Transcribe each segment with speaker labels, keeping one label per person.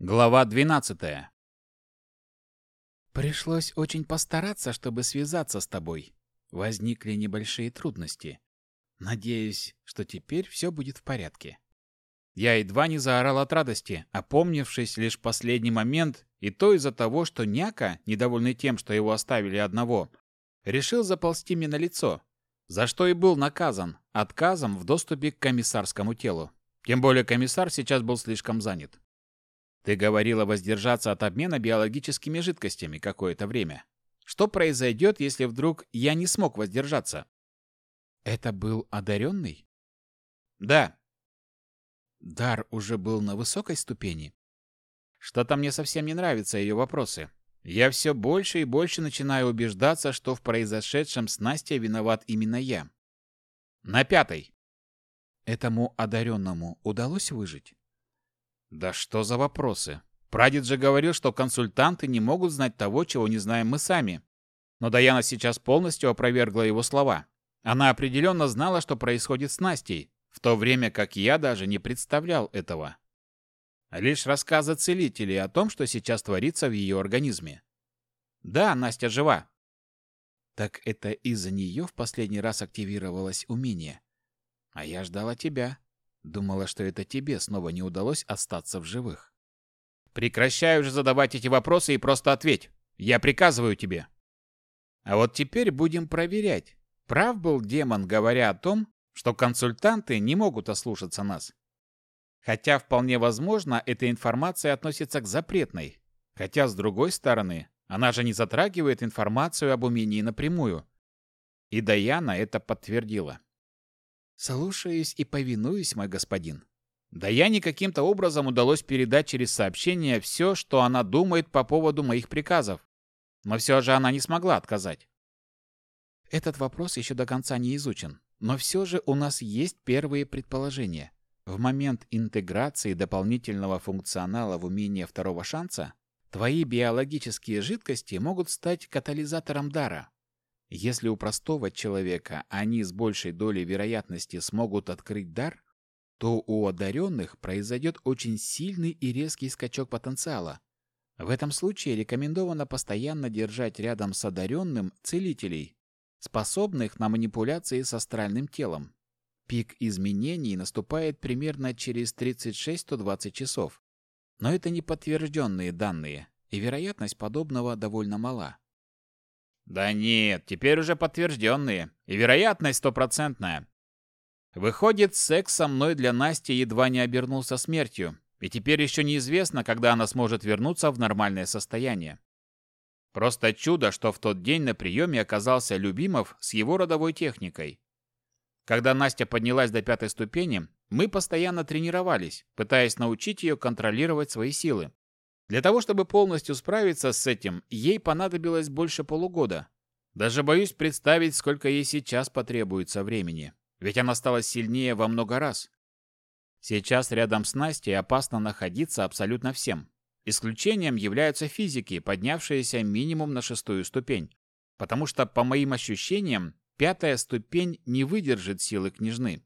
Speaker 1: Глава 12.
Speaker 2: Пришлось очень постараться, чтобы связаться с тобой. Возникли небольшие трудности. Надеюсь, что теперь все будет в порядке.
Speaker 1: Я едва не заорал от радости, опомнившись лишь в последний момент, и то из-за того, что Няка, недовольный тем, что его оставили одного, решил заползти мне на лицо, за что и был наказан отказом в доступе к комиссарскому телу. Тем более комиссар сейчас был слишком занят. Ты говорила воздержаться от обмена биологическими жидкостями какое-то время. Что произойдет, если вдруг я не смог воздержаться?
Speaker 2: Это был одаренный?
Speaker 1: Да.
Speaker 2: Дар уже был на высокой ступени?
Speaker 1: Что-то мне совсем не нравятся ее вопросы. Я все больше и больше начинаю убеждаться, что в произошедшем с Настей виноват именно я. На пятой.
Speaker 2: Этому одаренному удалось выжить?
Speaker 1: Да что за вопросы? Прадед же говорил, что консультанты не могут знать того, чего не знаем мы сами. Но Даяна сейчас полностью опровергла его слова. Она определенно знала, что происходит с Настей, в то время как я даже не представлял этого. Лишь рассказы целителей о том, что сейчас творится в ее организме. Да, Настя жива.
Speaker 2: Так это из-за нее в последний раз активировалось умение. А я ждала тебя. Думала, что это тебе снова не удалось остаться в живых.
Speaker 1: Прекращай уже задавать эти вопросы и просто ответь. Я приказываю тебе. А вот теперь будем проверять, прав был демон, говоря о том, что консультанты не могут ослушаться нас. Хотя вполне возможно, эта информация относится к запретной. Хотя, с другой стороны, она же не затрагивает информацию об умении напрямую. И Даяна это подтвердила.
Speaker 2: «Слушаюсь и повинуюсь, мой господин».
Speaker 1: Да я не каким-то образом удалось передать через сообщение все, что она думает по поводу моих приказов. Но все же она не смогла отказать.
Speaker 2: Этот вопрос еще до конца не изучен, но все же у нас есть первые предположения. В момент интеграции дополнительного функционала в умение второго шанса твои биологические жидкости могут стать катализатором дара. Если у простого человека они с большей долей вероятности смогут открыть дар, то у одаренных произойдет очень сильный и резкий скачок потенциала. В этом случае рекомендовано постоянно держать рядом с одаренным целителей, способных на манипуляции с астральным телом. Пик изменений наступает примерно через 36-120 часов. Но это не подтвержденные данные, и вероятность подобного довольно мала.
Speaker 1: Да нет, теперь уже подтвержденные. И вероятность стопроцентная. Выходит, секс со мной для Насти едва не обернулся смертью. И теперь еще неизвестно, когда она сможет вернуться в нормальное состояние. Просто чудо, что в тот день на приеме оказался Любимов с его родовой техникой. Когда Настя поднялась до пятой ступени, мы постоянно тренировались, пытаясь научить ее контролировать свои силы. Для того, чтобы полностью справиться с этим, ей понадобилось больше полугода. Даже боюсь представить, сколько ей сейчас потребуется времени. Ведь она стала сильнее во много раз. Сейчас рядом с Настей опасно находиться абсолютно всем. Исключением являются физики, поднявшиеся минимум на шестую ступень. Потому что, по моим ощущениям, пятая ступень не выдержит силы княжны.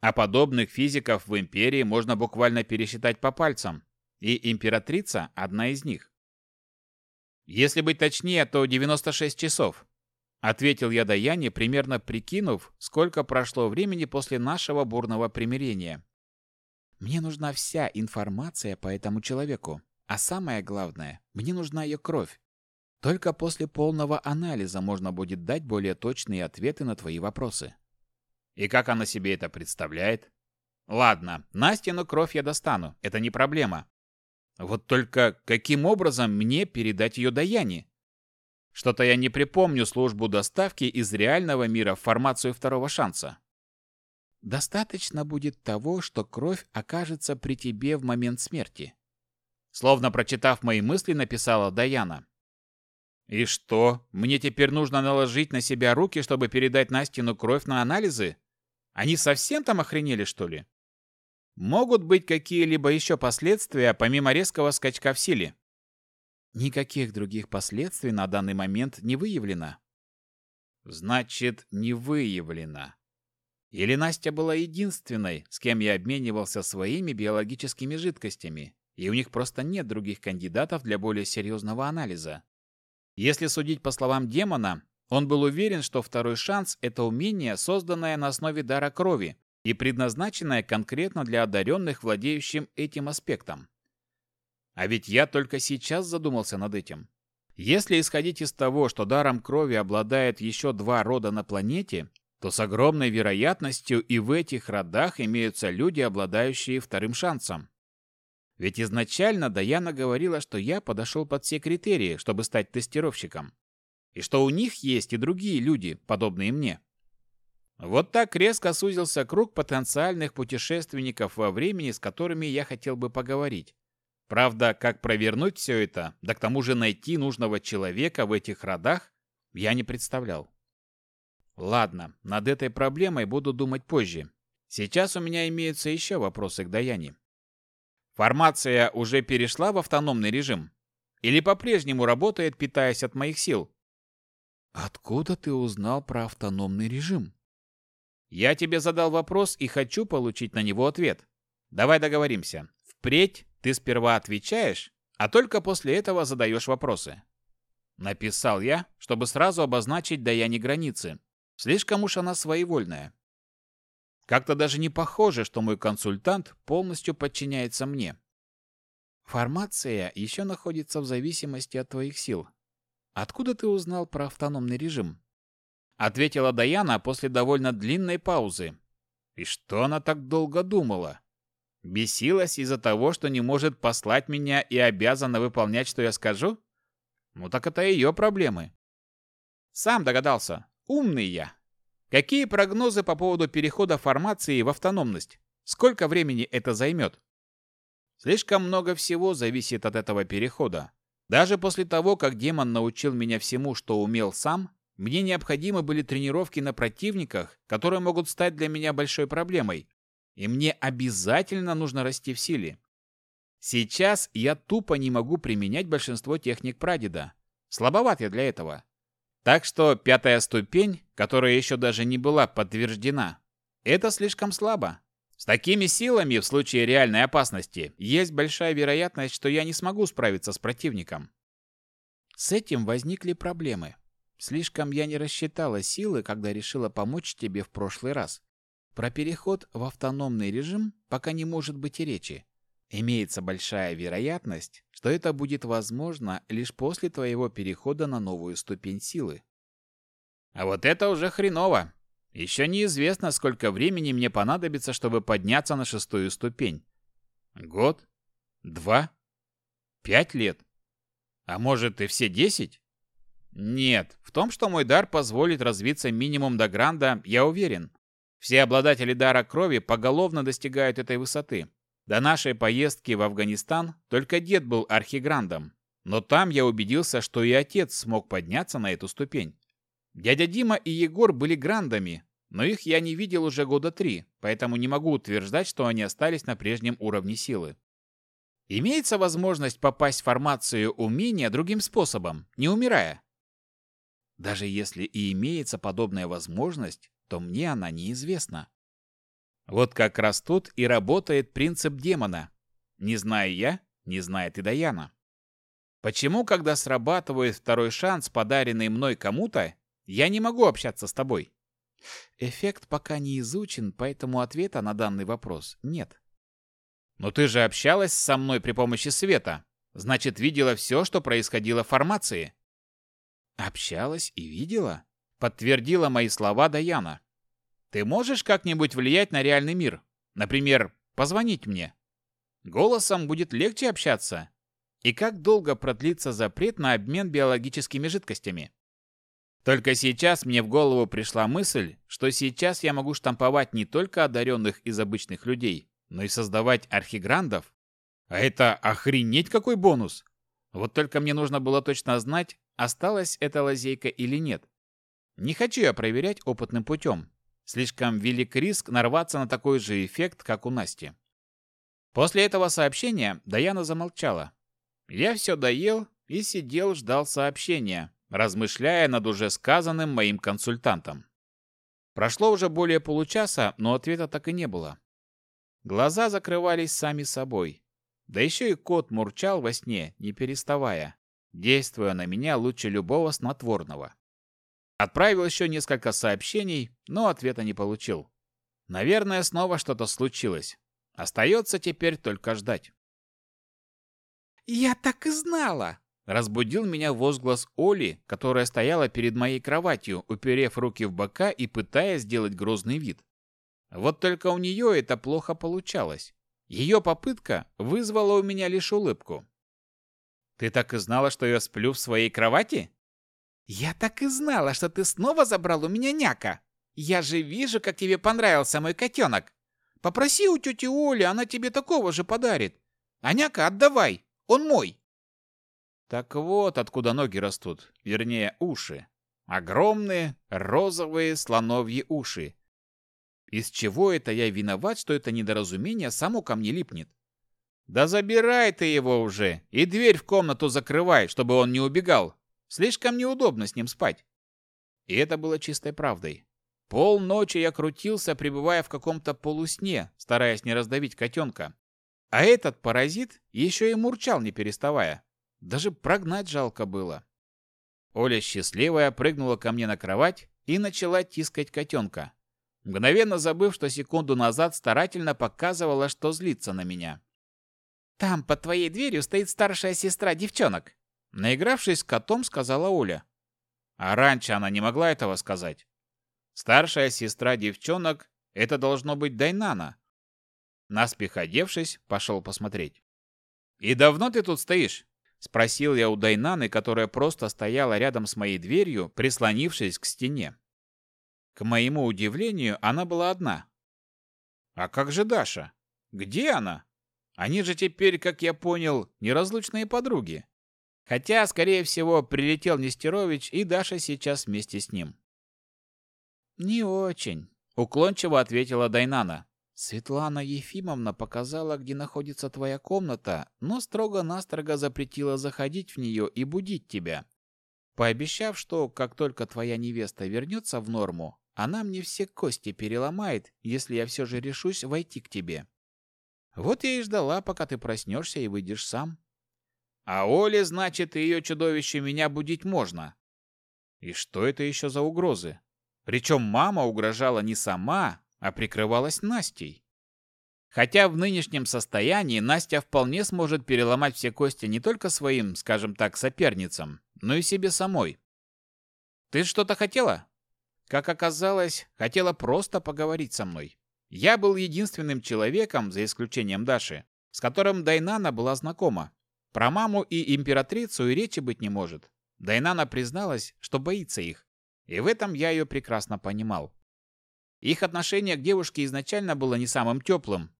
Speaker 1: А подобных физиков в Империи можно буквально пересчитать по пальцам, и императрица – одна из них. Если быть точнее, то 96 часов. Ответил я Даяне, примерно прикинув, сколько прошло времени после нашего бурного примирения. Мне нужна вся информация по этому человеку. А самое главное, мне нужна ее кровь. Только после полного анализа можно будет дать более точные ответы на твои вопросы. И как она себе это представляет? Ладно, Настину кровь я достану, это не проблема. Вот только каким образом мне передать ее Даяне? Что-то я не припомню службу доставки из реального мира в формацию второго шанса.
Speaker 2: Достаточно будет того, что кровь окажется при тебе в момент смерти.
Speaker 1: Словно прочитав мои мысли, написала Даяна. И что, мне теперь нужно наложить на себя руки, чтобы передать Настину кровь на анализы? Они совсем там охренели, что ли? Могут быть какие-либо еще последствия, помимо резкого скачка в силе?
Speaker 2: Никаких других последствий на данный момент не выявлено.
Speaker 1: Значит, не выявлено. Или Настя была единственной, с кем я обменивался своими биологическими жидкостями,
Speaker 2: и у них просто нет других кандидатов для более серьезного анализа. Если судить по словам демона, он был уверен, что второй шанс – это умение, созданное на основе дара крови и предназначенное конкретно для одаренных, владеющим этим аспектом. А ведь я только сейчас задумался над этим. Если исходить из того, что даром крови обладает еще два рода на планете, то с огромной вероятностью и в этих родах имеются люди, обладающие вторым шансом. Ведь изначально Даяна говорила, что я подошел под все критерии, чтобы стать тестировщиком. И что у них есть и другие люди, подобные мне. Вот так резко сузился круг потенциальных путешественников во времени, с которыми я хотел бы поговорить. Правда, как провернуть все это, да к тому же найти нужного человека в этих родах, я не представлял. Ладно, над этой проблемой буду думать позже. Сейчас у меня имеются еще вопросы к Даяне. Формация уже перешла в автономный режим? Или по-прежнему работает, питаясь от моих сил? Откуда ты узнал про автономный режим? Я тебе задал вопрос и хочу получить на него ответ. Давай договоримся. Впредь ты сперва отвечаешь, а только после этого задаешь вопросы. Написал я, чтобы сразу обозначить Даяне границы. Слишком уж она своевольная. Как-то даже не похоже, что мой консультант полностью подчиняется мне. Формация еще находится в зависимости от твоих сил. Откуда ты узнал про автономный режим? Ответила Даяна после довольно длинной паузы. И что она так долго думала? Бесилась из-за того, что не может послать меня и обязана выполнять, что я скажу? Ну так это ее проблемы. Сам догадался. Умный я. Какие прогнозы по поводу перехода формации в автономность? Сколько времени это займет? Слишком много всего зависит от этого перехода. Даже после того, как демон научил меня всему, что умел сам, мне необходимы были тренировки на противниках, которые могут стать для меня большой проблемой. И мне обязательно нужно расти в силе. Сейчас я тупо не могу применять большинство техник прадеда. Слабоват я для этого. Так что пятая ступень, которая еще даже не была подтверждена, это слишком слабо. С такими силами в случае реальной опасности есть большая вероятность, что я не смогу справиться с противником. С этим возникли проблемы. Слишком я не рассчитала силы, когда решила помочь тебе в прошлый раз. Про переход в автономный режим пока не может быть и речи. Имеется большая вероятность, что это будет возможно лишь после твоего перехода на новую ступень силы. А вот это уже хреново. Еще неизвестно, сколько времени мне понадобится, чтобы подняться на шестую ступень. Год? Два? Пять лет? А может и все десять? Нет, в том, что мой дар позволит развиться минимум до гранда, я уверен. Все обладатели дара крови поголовно достигают этой высоты. До нашей поездки в Афганистан только дед был архиграндом, но там я убедился, что и отец смог подняться на эту ступень. Дядя Дима и Егор были грандами, но их я не видел уже года три, поэтому не могу утверждать, что они остались на прежнем уровне силы. Имеется возможность попасть в формацию умения другим способом, не умирая. Даже если и имеется подобная возможность, то мне она неизвестна. Вот как раз тут и работает принцип демона. Не знаю я, не знает и Даяна. Почему, когда срабатывает второй шанс, подаренный мной кому-то, я не могу общаться с тобой? Эффект пока не изучен, поэтому ответа на данный вопрос нет. Но ты же общалась со мной при помощи света. Значит, видела все, что происходило в формации. Общалась и видела? Подтвердила мои слова Даяна. Ты можешь как-нибудь влиять на реальный мир? Например, позвонить мне? Голосом будет легче общаться. И как долго продлится запрет на обмен биологическими жидкостями? Только сейчас мне в голову пришла мысль, что сейчас я могу штамповать не только одаренных из обычных людей, но и создавать архиграндов. А это охренеть какой бонус! Вот только мне нужно было точно знать, осталась эта лазейка или нет. Не хочу я проверять опытным путем. Слишком велик риск нарваться на такой же эффект, как у Насти. После этого сообщения Даяна замолчала. Я все доел и сидел ждал сообщения, размышляя над уже сказанным моим консультантом. Прошло уже более получаса, но ответа так и не было. Глаза закрывались сами собой. Да еще и кот мурчал во сне, не переставая, действуя на меня лучше любого снотворного. Отправил еще несколько сообщений, но ответа не получил. Наверное, снова что-то случилось. Остается теперь только ждать. «Я так и знала!» Разбудил меня возглас Оли, которая стояла перед моей кроватью, уперев руки в бока и пытаясь сделать грозный вид. Вот только у нее это плохо получалось. Ее попытка вызвала у меня лишь улыбку. «Ты так и знала, что я сплю в своей кровати?» «Я так и знала, что ты снова забрал у меня няка. Я же вижу, как тебе понравился мой котенок. Попроси у тети Оли, она тебе такого же подарит. А няка отдавай, он мой». Так вот, откуда ноги растут, вернее, уши. Огромные розовые слоновьи уши, из чего это я виноват, что это недоразумение само ко мне липнет? Да забирай ты его уже и дверь в комнату закрывай, чтобы он не убегал. Слишком неудобно с ним спать. И это было чистой правдой. Полночи я крутился, пребывая в каком-то полусне, стараясь не раздавить котенка. А этот паразит еще и мурчал, не переставая. Даже прогнать жалко было. Оля, счастливая, прыгнула ко мне на кровать и начала тискать котенка мгновенно забыв, что секунду назад старательно показывала, что злится на меня. «Там, под твоей дверью, стоит старшая сестра девчонок», наигравшись котом, сказала Оля. А раньше она не могла этого сказать. Старшая сестра девчонок — это должно быть Дайнана. Наспех одевшись, пошел посмотреть. «И давно ты тут стоишь?» — спросил я у Дайнаны, которая просто стояла рядом с моей дверью, прислонившись к стене. К моему удивлению, она была одна. А как же Даша? Где она? Они же теперь, как я понял, неразлучные подруги. Хотя, скорее всего, прилетел Нестерович, и Даша сейчас вместе с ним. «Не очень», — уклончиво ответила Дайнана. «Светлана Ефимовна показала, где находится твоя комната, но строго-настрого запретила заходить в нее и будить тебя, пообещав, что как только твоя невеста вернется в норму, она мне все кости переломает, если я все же решусь войти к тебе. Вот я и ждала, пока ты проснешься и выйдешь сам. А Оле, значит, ее чудовище меня будить можно. И что это еще за угрозы? Причем мама угрожала не сама, а прикрывалась Настей. Хотя в нынешнем состоянии Настя вполне сможет переломать все кости не только своим, скажем так, соперницам, но и себе самой. «Ты что-то хотела?» Как оказалось, хотела просто поговорить со мной. Я был единственным человеком, за исключением Даши, с которым Дайнана была знакома. Про маму и императрицу и речи быть не может. Дайнана призналась, что боится их. И в этом я ее прекрасно понимал. Их отношение к девушке изначально было не самым теплым.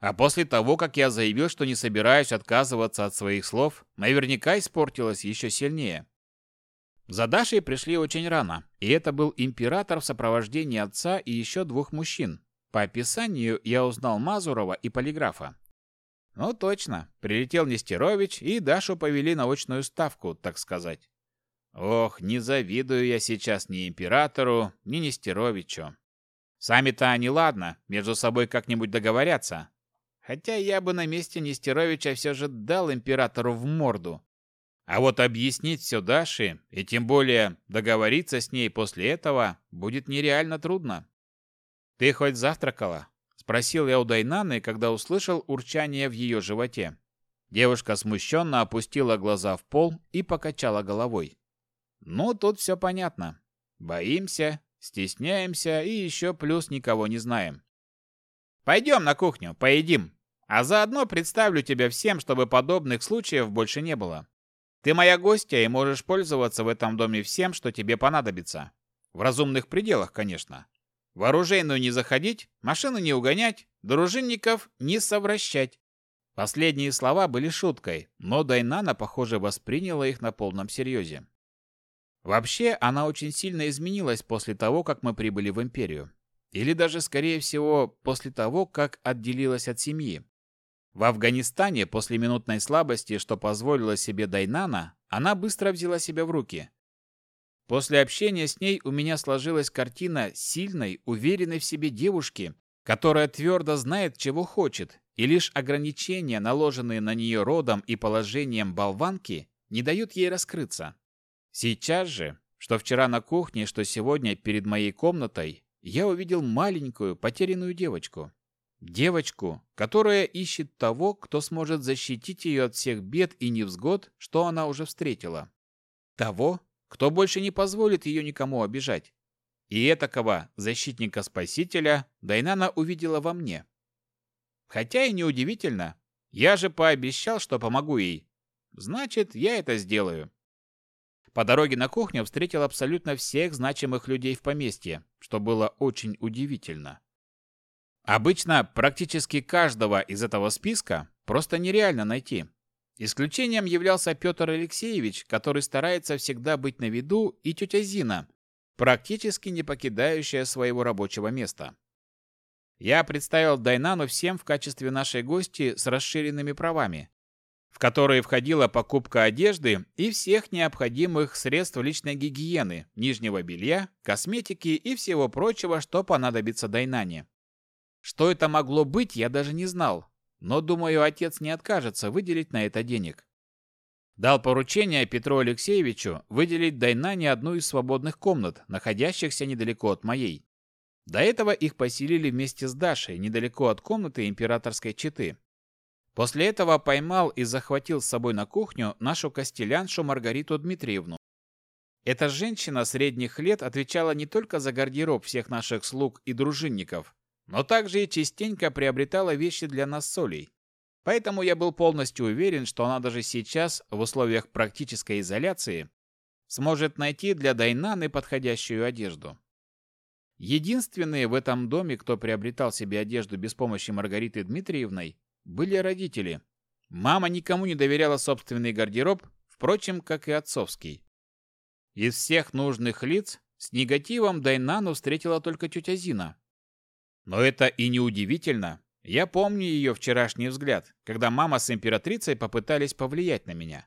Speaker 2: А после того, как я заявил, что не собираюсь отказываться от своих слов, наверняка испортилось еще сильнее. За Дашей пришли очень рано, и это был император в сопровождении отца и еще двух мужчин. По описанию я узнал Мазурова и полиграфа. Ну точно, прилетел Нестерович, и Дашу повели на очную ставку, так сказать. Ох, не завидую я сейчас ни императору, ни Нестеровичу. Сами-то они ладно, между собой как-нибудь договорятся. Хотя я бы на месте Нестеровича все же дал императору в морду. А вот объяснить все Даше, и тем более договориться с ней после этого, будет нереально трудно. «Ты хоть завтракала?» – спросил я у Дайнаны, когда услышал урчание в ее животе. Девушка смущенно опустила глаза в пол и покачала головой. «Ну, тут все понятно. Боимся, стесняемся и еще плюс никого не знаем. Пойдем на кухню, поедим, а заодно представлю тебя всем, чтобы подобных случаев больше не было. Ты моя гостья и можешь пользоваться в этом доме всем, что тебе понадобится. В разумных пределах, конечно. В оружейную не заходить, машину не угонять, дружинников не совращать. Последние слова были шуткой, но Дайнана, похоже, восприняла их на полном серьезе. Вообще, она очень сильно изменилась после того, как мы прибыли в Империю. Или даже, скорее всего, после того, как отделилась от семьи. В Афганистане после минутной слабости, что позволила себе Дайнана, она быстро взяла себя в руки. После общения с ней у меня сложилась картина сильной, уверенной в себе девушки, которая твердо знает, чего хочет, и лишь ограничения, наложенные на нее родом и положением болванки, не дают ей раскрыться. Сейчас же, что вчера на кухне, что сегодня перед моей комнатой, я увидел маленькую потерянную девочку. Девочку, которая ищет того, кто сможет защитить ее от всех бед и невзгод, что она уже встретила. Того, кто больше не позволит ее никому обижать. И этакого защитника-спасителя Дайнана увидела во мне. Хотя и неудивительно, я же пообещал, что помогу ей. Значит, я это сделаю. По дороге на кухню встретил абсолютно всех значимых людей в поместье, что было очень удивительно. Обычно практически каждого из этого списка просто нереально найти. Исключением являлся Петр Алексеевич, который старается всегда быть на виду, и тетя Зина, практически не покидающая своего рабочего места. Я представил Дайнану всем в качестве нашей гости с расширенными правами, в которые входила покупка одежды и всех необходимых средств личной гигиены, нижнего белья, косметики и всего прочего, что понадобится Дайнане. Что это могло быть, я даже не знал, но, думаю, отец не откажется выделить на это денег. Дал поручение Петру Алексеевичу выделить Дайнане одну из свободных комнат, находящихся недалеко от моей. До этого их поселили вместе с Дашей, недалеко от комнаты императорской четы. После этого поймал и захватил с собой на кухню нашу костеляншу Маргариту Дмитриевну. Эта женщина средних лет отвечала не только за гардероб всех наших слуг и дружинников, но также и частенько приобретала вещи для нас с. Поэтому я был полностью уверен, что она даже сейчас, в условиях практической изоляции, сможет найти для Дайнаны подходящую одежду. Единственные в этом доме, кто приобретал себе одежду без помощи Маргариты Дмитриевной, были родители. Мама никому не доверяла собственный гардероб, впрочем, как и отцовский. Из всех нужных лиц с негативом Дайнану встретила только тетя Зина, но это и не удивительно. Я помню ее вчерашний взгляд, когда мама с императрицей попытались повлиять на меня.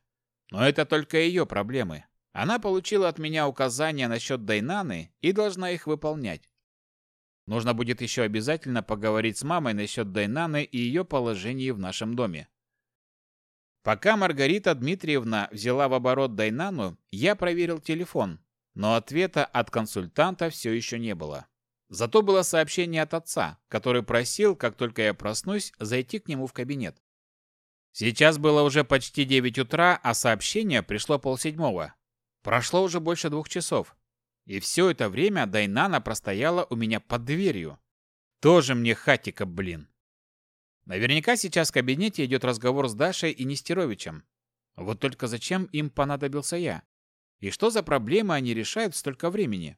Speaker 2: Но это только ее проблемы. Она получила от меня указания насчет Дайнаны и должна их выполнять. Нужно будет еще обязательно поговорить с мамой насчет Дайнаны и ее положении в нашем доме. Пока Маргарита Дмитриевна взяла в оборот Дайнану, я проверил телефон, но ответа от консультанта все еще не было. Зато было сообщение от отца, который просил, как только я проснусь, зайти к нему в кабинет. Сейчас было уже почти 9 утра, а сообщение пришло полседьмого. Прошло уже больше двух часов. И все это время Дайнана простояла у меня под дверью. Тоже мне хатика, блин. Наверняка сейчас в кабинете идет разговор с Дашей и Нестеровичем. Вот только зачем им понадобился я? И что за проблемы они решают столько времени?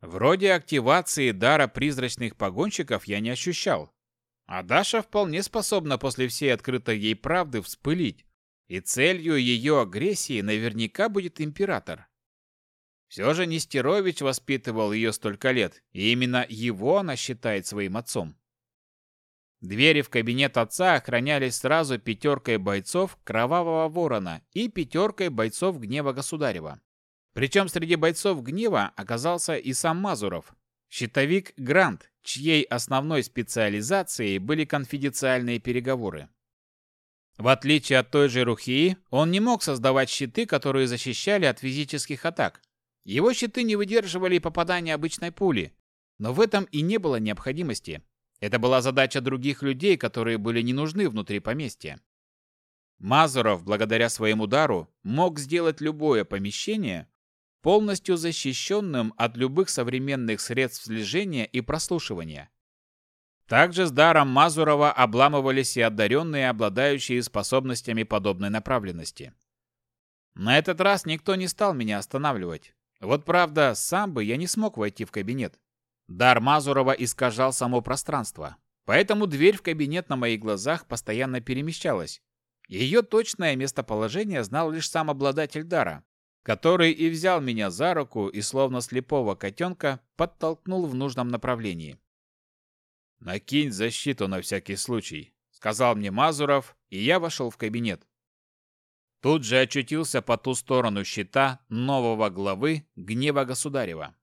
Speaker 2: Вроде активации дара призрачных погонщиков я не ощущал. А Даша вполне способна после всей открытой ей правды вспылить. И целью ее агрессии наверняка будет император. Все же Нестерович воспитывал ее столько лет, и именно его она считает своим отцом. Двери в кабинет отца охранялись сразу пятеркой бойцов Кровавого Ворона и пятеркой бойцов Гнева Государева. Причем среди бойцов гнева оказался и сам Мазуров, щитовик Грант, чьей основной специализацией были конфиденциальные переговоры. В отличие от той же Рухии, он не мог создавать щиты, которые защищали от физических атак. Его щиты не выдерживали попадания обычной пули, но в этом и не было необходимости. Это была задача других людей, которые были не нужны внутри поместья. Мазуров, благодаря своему удару, мог сделать любое помещение, полностью защищенным от любых современных средств слежения и прослушивания. Также с даром Мазурова обламывались и одаренные, обладающие способностями подобной направленности. На этот раз никто не стал меня останавливать. Вот правда, сам бы я не смог войти в кабинет. Дар Мазурова искажал само пространство, поэтому дверь в кабинет на моих глазах постоянно перемещалась. Ее точное местоположение знал лишь сам обладатель дара, который и взял меня за руку и словно слепого котенка подтолкнул в нужном направлении. «Накинь защиту на всякий случай», — сказал мне Мазуров, и я вошел в кабинет. Тут же очутился по ту сторону щита нового главы Гнева Государева.